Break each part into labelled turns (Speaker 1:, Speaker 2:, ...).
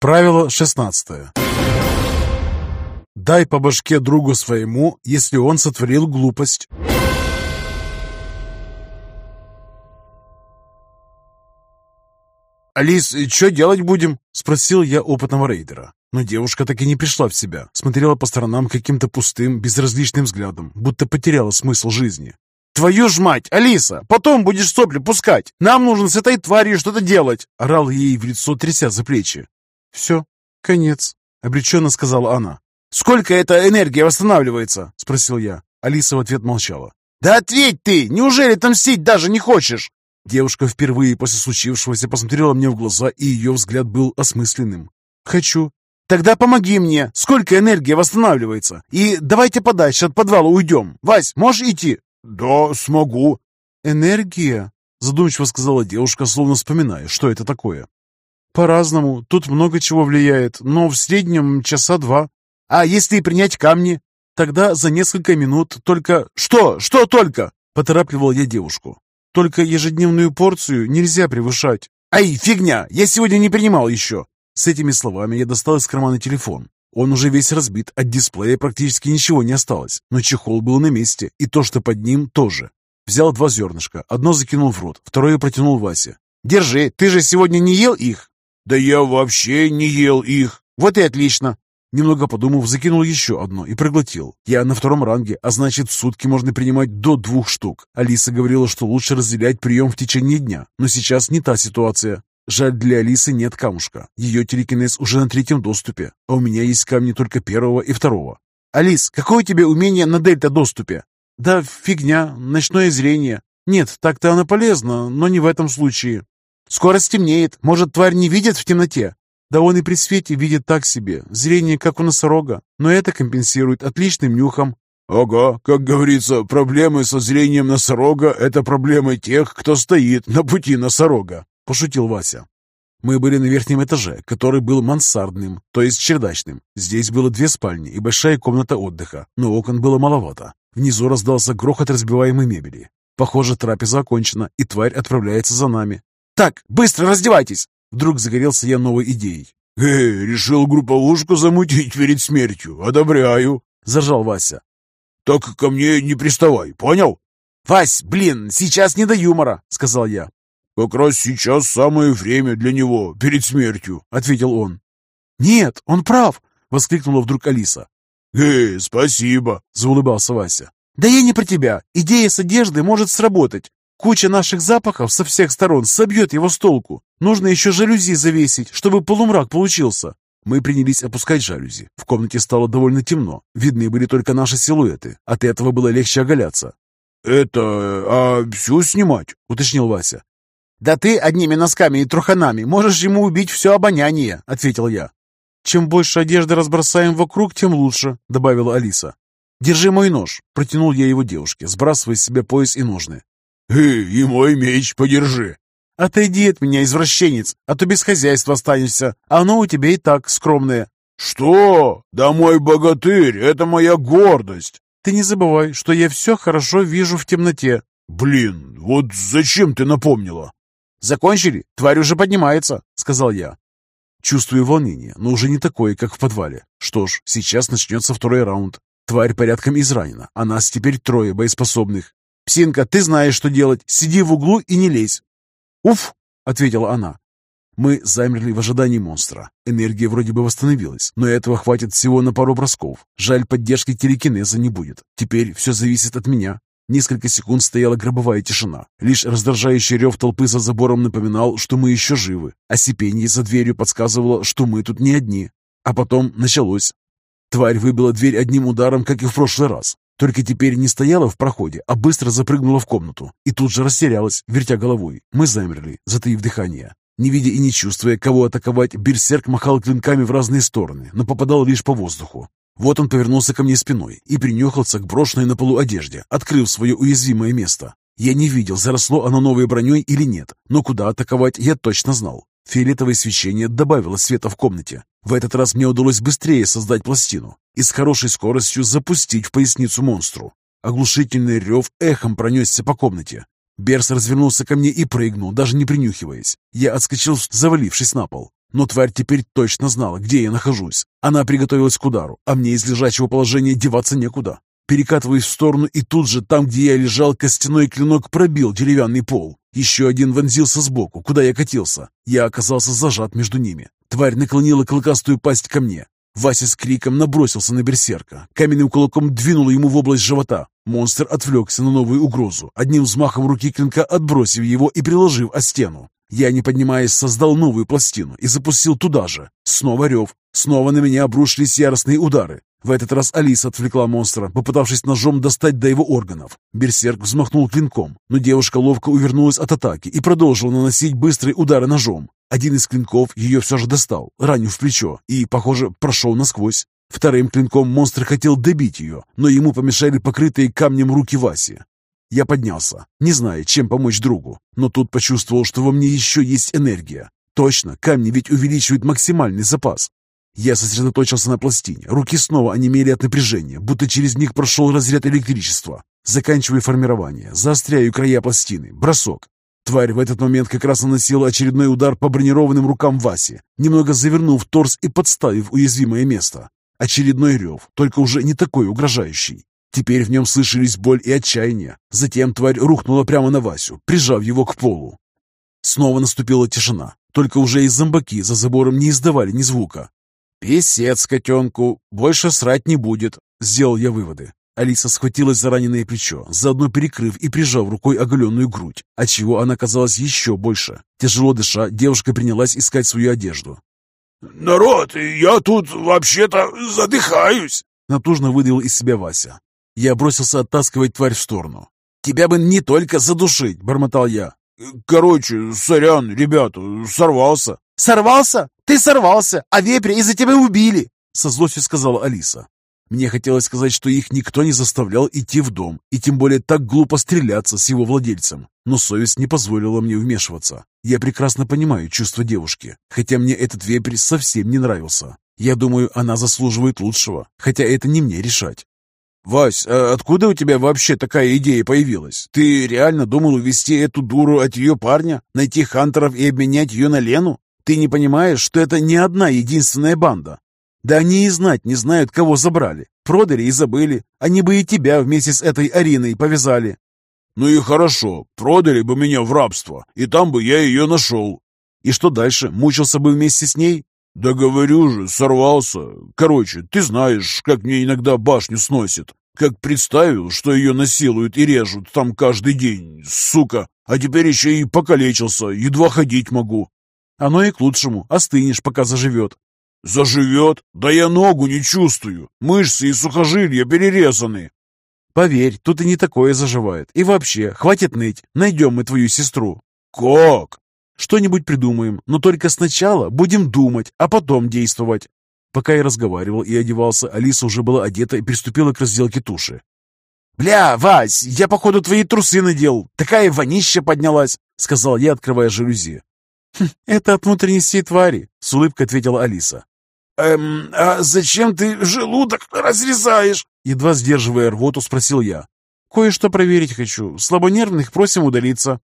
Speaker 1: Правило 16. Дай по башке другу своему, если он сотворил глупость. «Алис, что делать будем?» — спросил я опытного рейдера. Но девушка так и не пришла в себя, смотрела по сторонам каким-то пустым, безразличным взглядом, будто потеряла смысл жизни. «Твою ж мать, Алиса, потом будешь сопли пускать! Нам нужно с этой тварью что-то делать!» — орал ей в лицо, тряся за плечи. «Все, конец», — обреченно сказала она. «Сколько эта энергия восстанавливается?» — спросил я. Алиса в ответ молчала. «Да ответь ты! Неужели отомстить даже не хочешь?» Девушка впервые после случившегося посмотрела мне в глаза, и ее взгляд был осмысленным. «Хочу». «Тогда помоги мне! Сколько энергии восстанавливается? И давайте подальше от подвала уйдем. Вась, можешь идти?» «Да, смогу». «Энергия?» — задумчиво сказала девушка, словно вспоминая, что это такое. «По-разному. Тут много чего влияет, но в среднем часа два. А если принять камни?» «Тогда за несколько минут только...» «Что? Что только?» — поторапливал я девушку. «Только ежедневную порцию нельзя превышать». «Ай, фигня! Я сегодня не принимал еще!» С этими словами я достал из кармана телефон. Он уже весь разбит, от дисплея практически ничего не осталось, но чехол был на месте, и то, что под ним, тоже. Взял два зернышка, одно закинул в рот, второе протянул Васе. «Держи, ты же сегодня не ел их?» «Да я вообще не ел их!» «Вот и отлично!» Немного подумав, закинул еще одно и проглотил. Я на втором ранге, а значит, в сутки можно принимать до двух штук. Алиса говорила, что лучше разделять прием в течение дня, но сейчас не та ситуация. Жаль, для Алисы нет камушка. Ее телекинез уже на третьем доступе, а у меня есть камни только первого и второго. «Алис, какое у тебя умение на дельта-доступе?» «Да фигня, ночное зрение. Нет, так-то оно полезно, но не в этом случае. Скоро стемнеет. Может, тварь не видит в темноте?» «Да он и при свете видит так себе. Зрение, как у носорога. Но это компенсирует отличным нюхом».
Speaker 2: «Ага, как говорится, проблемы со зрением носорога – это проблемы тех, кто стоит на пути носорога», пошутил Вася.
Speaker 1: Мы были на верхнем этаже, который был мансардным, то есть чердачным. Здесь было две спальни и большая комната отдыха, но окон было маловато. Внизу раздался грохот разбиваемой мебели. Похоже, трапеза окончена, и тварь отправляется за нами. «Так, быстро раздевайтесь!» Вдруг загорелся я новой идеей.
Speaker 2: «Эй, решил групповушку замутить перед смертью. Одобряю!»
Speaker 1: — заржал Вася.
Speaker 2: «Так ко мне не приставай, понял?»
Speaker 1: «Вась, блин, сейчас не до юмора!» — сказал я.
Speaker 2: «Как раз сейчас самое время для него, перед смертью», — ответил он.
Speaker 1: «Нет, он прав!» — воскликнула вдруг Алиса.
Speaker 2: «Эй, спасибо!» — заулыбался Вася.
Speaker 1: «Да я не про тебя. Идея с одеждой может сработать. Куча наших запахов со всех сторон собьет его с толку. Нужно еще жалюзи завесить, чтобы полумрак получился». Мы принялись опускать жалюзи. В комнате стало довольно темно. Видны были только наши силуэты. От этого было легче оголяться.
Speaker 2: «Это... а всю снимать?» — уточнил Вася.
Speaker 1: «Да ты одними носками и труханами можешь ему убить все обоняние», — ответил я. «Чем больше одежды разбросаем вокруг, тем лучше», — добавила Алиса. «Держи мой нож», — протянул я его девушке, сбрасывая с себя пояс и ножны.
Speaker 2: «Эй, и мой меч подержи».
Speaker 1: «Отойди от меня, извращенец, а то без хозяйства останешься, а оно у тебя и так скромное».
Speaker 2: «Что? Да мой богатырь, это моя гордость!»
Speaker 1: «Ты не забывай, что я все хорошо вижу в темноте».
Speaker 2: «Блин, вот зачем ты напомнила?»
Speaker 1: «Закончили? Тварь уже поднимается», — сказал я. Чувствую волнение, но уже не такое, как в подвале. Что ж, сейчас начнется второй раунд. Тварь порядком изранена, а нас теперь трое боеспособных. «Псинка, ты знаешь, что делать. Сиди в углу и не лезь». «Уф!» — ответила она. Мы замерли в ожидании монстра. Энергия вроде бы восстановилась, но этого хватит всего на пару бросков. Жаль, поддержки телекинеза не будет. Теперь все зависит от меня. Несколько секунд стояла гробовая тишина. Лишь раздражающий рев толпы за забором напоминал, что мы еще живы, а сипенье за дверью подсказывало, что мы тут не одни. А потом началось. Тварь выбила дверь одним ударом, как и в прошлый раз. Только теперь не стояла в проходе, а быстро запрыгнула в комнату. И тут же растерялась, вертя головой. Мы замерли, затаив дыхание. Не видя и не чувствуя, кого атаковать, берсерк махал клинками в разные стороны, но попадал лишь по воздуху. Вот он повернулся ко мне спиной и принюхался к брошенной на полу одежде, открыв свое уязвимое место. Я не видел, заросло оно новой броней или нет, но куда атаковать я точно знал. Фиолетовое свечение добавило света в комнате. В этот раз мне удалось быстрее создать пластину и с хорошей скоростью запустить в поясницу монстру. Оглушительный рев эхом пронесся по комнате. Берс развернулся ко мне и прыгнул, даже не принюхиваясь. Я отскочил, завалившись на пол. Но тварь теперь точно знала, где я нахожусь. Она приготовилась к удару, а мне из лежачего положения деваться некуда. Перекатываясь в сторону, и тут же, там, где я лежал, костяной клинок пробил деревянный пол. Еще один вонзился сбоку, куда я катился. Я оказался зажат между ними. Тварь наклонила клыкастую пасть ко мне. Вася с криком набросился на берсерка. Каменным кулаком двинул ему в область живота. Монстр отвлекся на новую угрозу, одним взмахом руки клинка отбросив его и приложив о стену. Я, не поднимаясь, создал новую пластину и запустил туда же. Снова рев. Снова на меня обрушились яростные удары. В этот раз Алиса отвлекла монстра, попытавшись ножом достать до его органов. Берсерк взмахнул клинком, но девушка ловко увернулась от атаки и продолжила наносить быстрые удары ножом. Один из клинков ее все же достал, ранив плечо, и, похоже, прошел насквозь. Вторым клинком монстр хотел добить ее, но ему помешали покрытые камнем руки Васи. Я поднялся, не зная, чем помочь другу, но тут почувствовал, что во мне еще есть энергия. Точно, камни ведь увеличивают максимальный запас. Я сосредоточился на пластине. Руки снова онемели от напряжения, будто через них прошел разряд электричества. Заканчиваю формирование, заостряю края пластины. Бросок. Тварь в этот момент как раз наносила очередной удар по бронированным рукам Васи, немного завернув торс и подставив уязвимое место. Очередной рев, только уже не такой угрожающий. Теперь в нем слышались боль и отчаяние. Затем тварь рухнула прямо на Васю, прижав его к полу. Снова наступила тишина, только уже и зомбаки за забором не издавали ни звука. «Песец котенку, больше срать не будет», — сделал я выводы. Алиса схватилась за раненое плечо, заодно перекрыв и прижав рукой оголенную грудь, отчего она казалась еще больше. Тяжело дыша, девушка принялась искать свою одежду.
Speaker 2: «Народ, я тут вообще-то задыхаюсь!»
Speaker 1: Натужно выдавил из себя Вася. Я бросился оттаскивать тварь в сторону. «Тебя бы не только задушить!» — бормотал я.
Speaker 2: «Короче, сорян, ребята, сорвался!»
Speaker 1: «Сорвался? Ты сорвался, а вепря из-за тебя убили!» Со злостью сказала Алиса. Мне хотелось сказать, что их никто не заставлял идти в дом, и тем более так глупо стреляться с его владельцем. Но совесть не позволила мне вмешиваться. Я прекрасно понимаю чувства девушки, хотя мне этот вепрь совсем не нравился. Я думаю, она заслуживает лучшего, хотя это не мне решать.
Speaker 2: «Вась, а откуда у тебя вообще такая идея появилась? Ты реально думал увести эту дуру от ее парня, найти хантеров и обменять ее на Лену? Ты не понимаешь, что это не одна единственная банда? Да они и знать не знают, кого забрали. Продали и забыли. Они бы и тебя вместе с этой Ариной повязали. Ну и хорошо, продали бы меня в рабство, и там бы я ее нашел.
Speaker 1: И что дальше? Мучился бы вместе с ней?
Speaker 2: Да говорю же, сорвался. Короче, ты знаешь, как мне иногда башню сносит. Как представил, что ее насилуют и режут там каждый день, сука. А теперь еще и покалечился, едва ходить могу.
Speaker 1: Оно и к лучшему. Остынешь, пока заживет.
Speaker 2: Заживет? Да я ногу не чувствую. Мышцы и сухожилия перерезаны.
Speaker 1: Поверь, тут и не такое заживает. И вообще, хватит ныть. Найдем мы твою сестру.
Speaker 2: Как?
Speaker 1: Что-нибудь придумаем, но только сначала будем думать, а потом действовать. Пока я разговаривал и одевался, Алиса уже была одета и приступила к разделке туши. «Бля, Вась, я, походу, твои трусы надел. Такая вонища поднялась», — сказал я, открывая жалюзи. «Хм, «Это от внутренности твари», — с улыбкой ответила Алиса.
Speaker 2: «Эм, а зачем ты желудок разрезаешь?»
Speaker 1: Едва сдерживая рвоту, спросил я. «Кое-что проверить хочу. Слабонервных просим удалиться».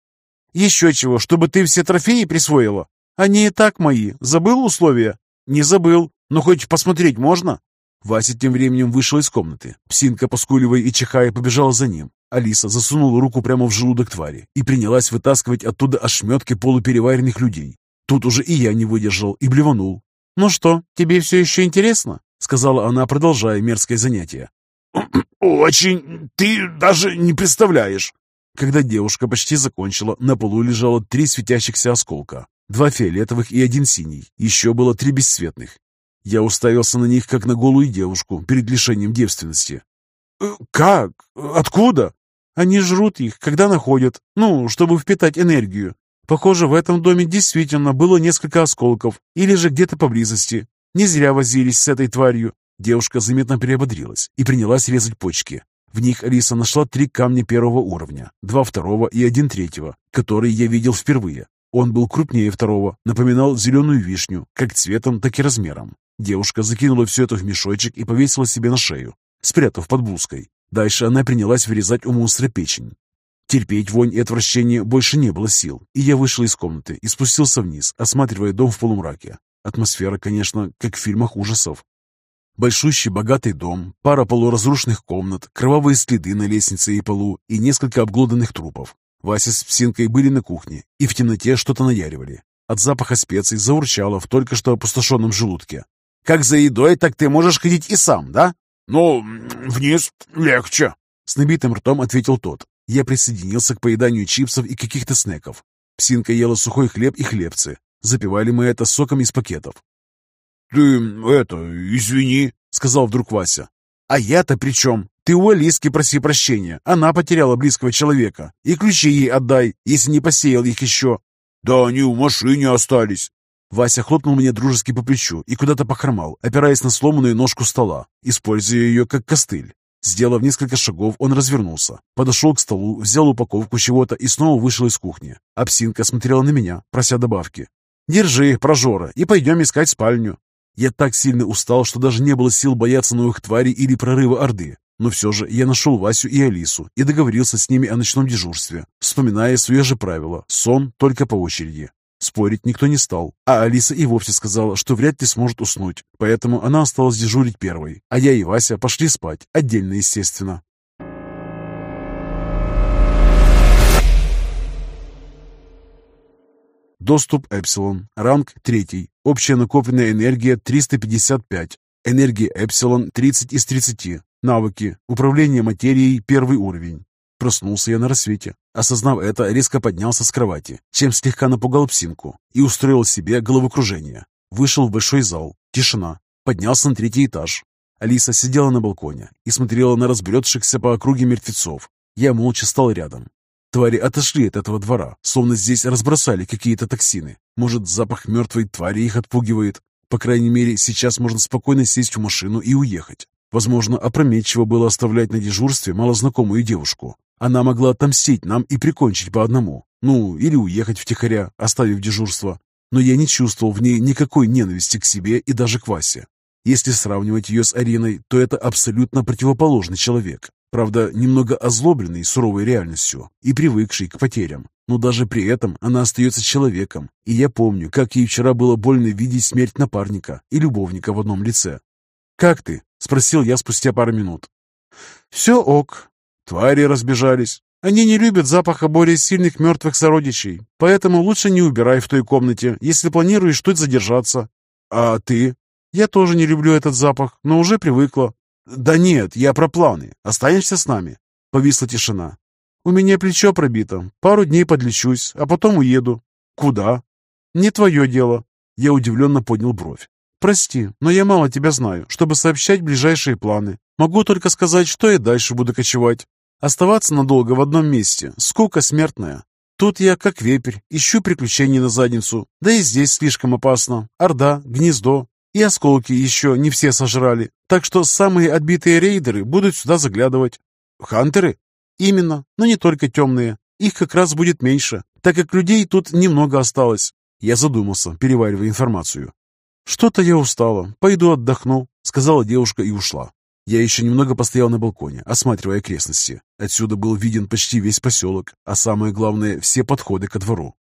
Speaker 1: «Еще чего, чтобы ты все трофеи присвоила? Они и так мои. Забыл условия?» «Не забыл. Но хоть посмотреть можно?» Вася тем временем вышел из комнаты. Псинка, поскуливая и чихая, побежала за ним. Алиса засунула руку прямо в желудок твари и принялась вытаскивать оттуда ошметки полупереваренных людей. Тут уже и я не выдержал и блеванул. «Ну что, тебе все еще интересно?» — сказала она, продолжая мерзкое занятие.
Speaker 2: «Очень. Ты даже не представляешь».
Speaker 1: Когда девушка почти закончила, на полу лежало три светящихся осколка. Два фиолетовых и один синий. Еще было три бесцветных. Я уставился на них, как на голую девушку перед лишением девственности.
Speaker 2: «Э, «Как? Откуда?»
Speaker 1: «Они жрут их, когда находят, ну, чтобы впитать энергию. Похоже, в этом доме действительно было несколько осколков, или же где-то поблизости. Не зря возились с этой тварью». Девушка заметно приободрилась и принялась резать почки. В них Алиса нашла три камня первого уровня, два второго и один третьего, которые я видел впервые. Он был крупнее второго, напоминал зеленую вишню, как цветом, так и размером. Девушка закинула все это в мешочек и повесила себе на шею, спрятав под блузкой. Дальше она принялась вырезать у монстра печень. Терпеть вонь и отвращение больше не было сил, и я вышел из комнаты и спустился вниз, осматривая дом в полумраке. Атмосфера, конечно, как в фильмах ужасов. Большущий богатый дом, пара полуразрушенных комнат, кровавые следы на лестнице и полу и несколько обглоданных трупов. Вася с Псинкой были на кухне и в темноте что-то наяривали. От запаха специй заурчало в только что опустошенном желудке. «Как за едой, так ты можешь ходить и сам, да?»
Speaker 2: «Ну, вниз легче», —
Speaker 1: с набитым ртом ответил тот. Я присоединился к поеданию чипсов и каких-то снеков. Псинка ела сухой хлеб и хлебцы. Запивали мы это соком из пакетов.
Speaker 2: «Ты, это, извини», —
Speaker 1: сказал вдруг Вася. «А я-то при чем? Ты у Алиски проси прощения. Она потеряла близкого человека. И ключи ей отдай, если не посеял их еще».
Speaker 2: «Да они в машине остались».
Speaker 1: Вася хлопнул мне дружески по плечу и куда-то похромал, опираясь на сломанную ножку стола, используя ее как костыль. Сделав несколько шагов, он развернулся, подошел к столу, взял упаковку чего-то и снова вышел из кухни. А псинка смотрела на меня, прося добавки. «Держи, прожора, и пойдем искать спальню». Я так сильно устал, что даже не было сил бояться новых тварей или прорыва Орды. Но все же я нашел Васю и Алису и договорился с ними о ночном дежурстве, вспоминая свое же правило – сон только по очереди. Спорить никто не стал, а Алиса и вовсе сказала, что вряд ли сможет уснуть, поэтому она осталась дежурить первой, а я и Вася пошли спать, отдельно, естественно. Доступ Эпсилон. Ранг 3. Общая накопленная энергия 355. Энергия Эпсилон 30 из 30. Навыки. Управление материей первый уровень. Проснулся я на рассвете. Осознав это, резко поднялся с кровати, чем слегка напугал псинку и устроил себе головокружение. Вышел в большой зал. Тишина. Поднялся на третий этаж. Алиса сидела на балконе и смотрела на разбредшихся по округе мертвецов. Я молча стал рядом. Твари отошли от этого двора, словно здесь разбросали какие-то токсины. Может, запах мертвой твари их отпугивает? По крайней мере, сейчас можно спокойно сесть в машину и уехать. Возможно, опрометчиво было оставлять на дежурстве малознакомую девушку. Она могла отомстить нам и прикончить по одному. Ну, или уехать втихаря, оставив дежурство. Но я не чувствовал в ней никакой ненависти к себе и даже к Васе. Если сравнивать ее с Ариной, то это абсолютно противоположный человек. Правда, немного озлобленный суровой реальностью и привыкший к потерям. Но даже при этом она остается человеком. И я помню, как ей вчера было больно видеть смерть напарника и любовника в одном лице. «Как ты?» — спросил я спустя пару минут. «Все ок. Твари разбежались. Они не любят запаха более сильных мертвых сородичей, поэтому лучше не убирай в той комнате, если планируешь тут задержаться. А ты? Я тоже не люблю этот запах, но уже привыкла. Да нет, я про планы. Останешься с нами? Повисла тишина. У меня плечо пробито. Пару дней подлечусь, а потом уеду. Куда? Не твое дело. Я удивленно поднял бровь. Прости, но я мало тебя знаю, чтобы сообщать ближайшие планы. Могу только сказать, что и дальше буду кочевать. Оставаться надолго в одном месте – скука смертная. Тут я, как вепрь, ищу приключений на задницу. Да и здесь слишком опасно. Орда, гнездо. И осколки еще не все сожрали. Так что самые отбитые рейдеры будут сюда заглядывать. Хантеры? Именно, но не только темные. Их как раз будет меньше, так как людей тут немного осталось. Я задумался, переваривая информацию. «Что-то я устала. Пойду отдохну», — сказала девушка и ушла. Я еще немного постоял на балконе, осматривая окрестности. Отсюда был виден почти весь поселок, а самое главное, все подходы ко двору.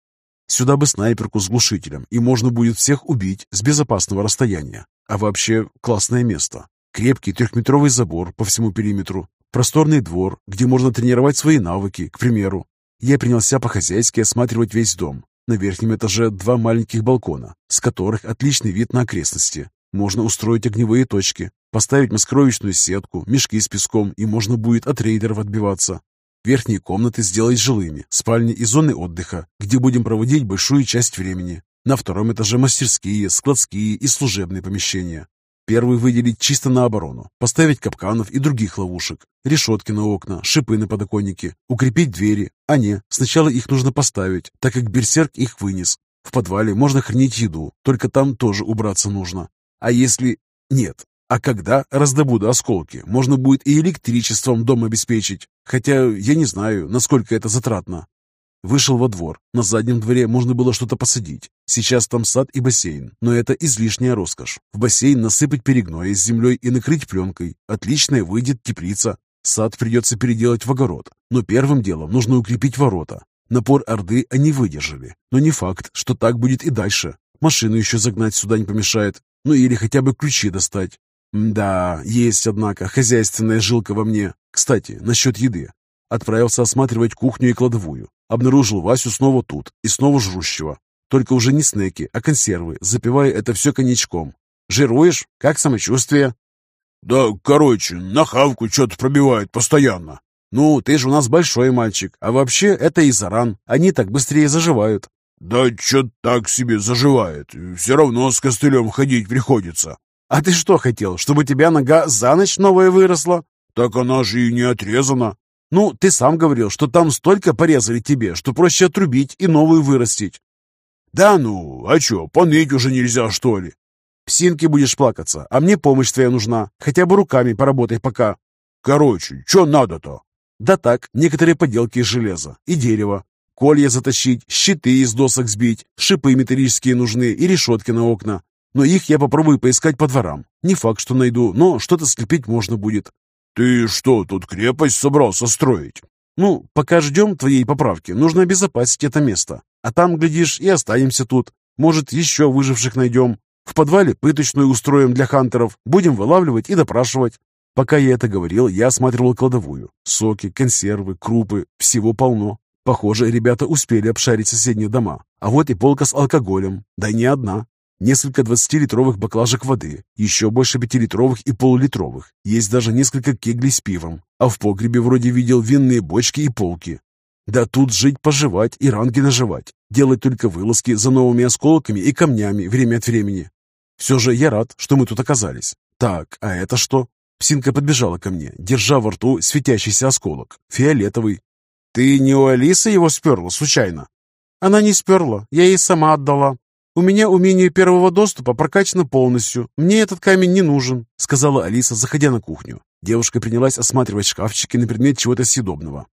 Speaker 1: Сюда бы снайперку с глушителем, и можно будет всех убить с безопасного расстояния. А вообще, классное место. Крепкий трехметровый забор по всему периметру, просторный двор, где можно тренировать свои навыки, к примеру. Я принялся по-хозяйски осматривать весь дом. На верхнем этаже два маленьких балкона, с которых отличный вид на окрестности. Можно устроить огневые точки, Поставить маскировочную сетку, мешки с песком, и можно будет от рейдеров отбиваться. Верхние комнаты сделать жилыми, спальни и зоны отдыха, где будем проводить большую часть времени. На втором этаже мастерские, складские и служебные помещения. Первый выделить чисто на оборону, поставить капканов и других ловушек, решетки на окна, шипы на подоконнике, укрепить двери. А не, сначала их нужно поставить, так как берсерк их вынес. В подвале можно хранить еду, только там тоже убраться нужно. А если... Нет, а когда раздобуду осколки, можно будет и электричеством дом обеспечить, хотя я не знаю, насколько это затратно. Вышел во двор. На заднем дворе можно было что-то посадить. Сейчас там сад и бассейн, но это излишняя роскошь. В бассейн насыпать перегноя с землей и накрыть пленкой. Отличная выйдет теплица. Сад придется переделать в огород. Но первым делом нужно укрепить ворота. Напор Орды они выдержали, но не факт, что так будет и дальше. Машину еще загнать сюда не помешает. Ну или хотя бы ключи достать. Да, есть, однако, хозяйственная жилка во мне. Кстати, насчет еды. Отправился осматривать кухню и кладовую. Обнаружил Васю снова тут и снова жрущего. Только уже не снеки, а консервы, запивая это все коньячком. «Жируешь? Как самочувствие?»
Speaker 2: «Да, короче, на хавку что-то пробивает постоянно».
Speaker 1: «Ну, ты же у нас большой мальчик, а вообще это из-за ран. Они так быстрее заживают».
Speaker 2: «Да что так себе заживает. Все равно с костылем ходить приходится».
Speaker 1: «А ты что хотел, чтобы у тебя нога за ночь новая выросла?»
Speaker 2: «Так она же и не отрезана».
Speaker 1: «Ну, ты сам говорил, что там столько порезали тебе, что проще отрубить и новую вырастить».
Speaker 2: «Да ну, а что, поныть уже нельзя, что ли?»
Speaker 1: «Псинки будешь плакаться, а мне помощь твоя нужна. Хотя бы руками поработай пока».
Speaker 2: «Короче, что надо-то?»
Speaker 1: «Да так, некоторые поделки из железа и дерева. Колья затащить, щиты из досок сбить, шипы металлические нужны и решетки на окна. Но их я попробую поискать по дворам. Не факт, что найду, но что-то скрепить можно будет».
Speaker 2: «Ты что, тут крепость собрался строить?»
Speaker 1: «Ну, пока ждем твоей поправки, нужно обезопасить это место. А там, глядишь, и останемся тут. Может, еще выживших найдем. В подвале пыточную устроим для хантеров. Будем вылавливать и допрашивать». Пока я это говорил, я осматривал кладовую. Соки, консервы, крупы, всего полно. Похоже, ребята успели обшарить соседние дома. А вот и полка с алкоголем. Да не одна. Несколько 20-литровых баклажек воды, еще больше 5-литровых и полулитровых. Есть даже несколько кеглей с пивом. А в погребе вроде видел винные бочки и полки. Да тут жить-поживать и ранги наживать. Делать только вылазки за новыми осколками и камнями время от времени. Все же я рад, что мы тут оказались. Так, а это что? Псинка подбежала ко мне, держа во рту светящийся осколок. Фиолетовый. Ты не у Алисы его сперла случайно? Она не сперла, я ей сама отдала. У меня умение первого доступа прокачано полностью. Мне этот камень не нужен, сказала Алиса, заходя на кухню. Девушка принялась осматривать шкафчики на предмет чего-то съедобного.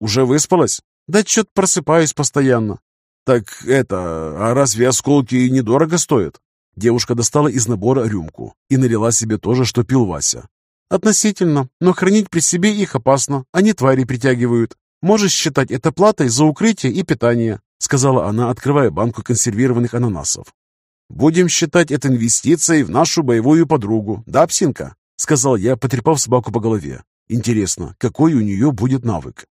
Speaker 1: «Уже выспалась?» «Да что-то просыпаюсь постоянно». «Так это, а разве осколки недорого стоят?» Девушка достала из набора рюмку и налила себе то же, что пил Вася. «Относительно, но хранить при себе их опасно, они твари притягивают. Можешь считать это платой за укрытие и питание», сказала она, открывая банку консервированных ананасов. «Будем считать это инвестицией в нашу боевую подругу, да, псинка?» сказал я, потрепав собаку по голове. «Интересно, какой у нее будет навык?»